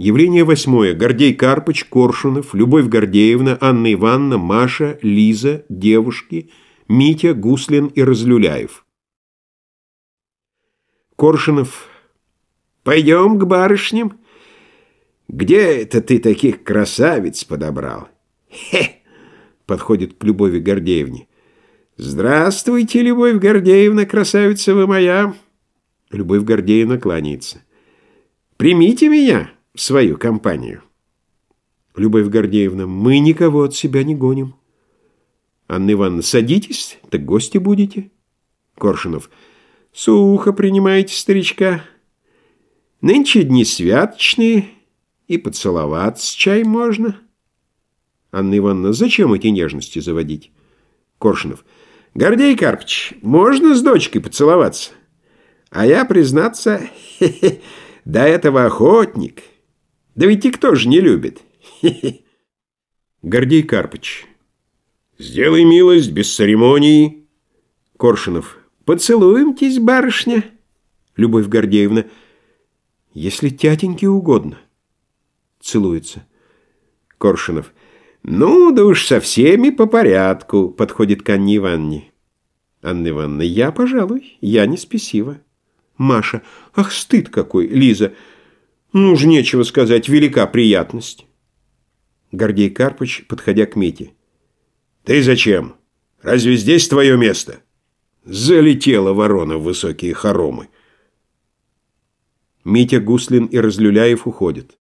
Явление восьмое. Гордей Карпыч, Коршунов, Любовь Гордеевна, Анна Ивановна, Маша, Лиза, девушки, Митя, Гуслин и Разлюляев. Коршунов. Пойдем к барышням. Где это ты таких красавиц подобрал? Хе! Подходит к Любови Гордеевне. Здравствуйте, Любовь Гордеевна, красавица вы моя. Любовь Гордеевна кланяется. Примите меня свою компанию. Любовь Гордеевна, мы никого от себя не гоним. Анна Ивановна, садитесь, так гости будете. Коршунов, сухо принимаете старичка. Нынче дни святочные, и поцеловаться чай можно. Анна Ивановна, зачем эти нежности заводить? Коршунов, Гордей Карпыч, можно с дочкой поцеловаться? А я, признаться, до этого охотник. Да ведь и кто же не любит? Гордей Карпыч. Сделай милость, без церемонии. Коршунов. Поцелуемтесь, барышня. Любовь Гордеевна. Если тятеньке угодно. Целуется. Коршунов. Ну, да уж со всеми по порядку, подходит к Анне Ивановне. Анна Ивановна. Я, пожалуй, я не спесива. Маша. Ах, стыд какой. Лиза. Ну уж нечего сказать, велика приятность. Гордей Карпыч, подходя к Мите. Ты зачем? Разве здесь твое место? Залетела ворона в высокие хоромы. Митя Гуслин и Разлюляев уходят.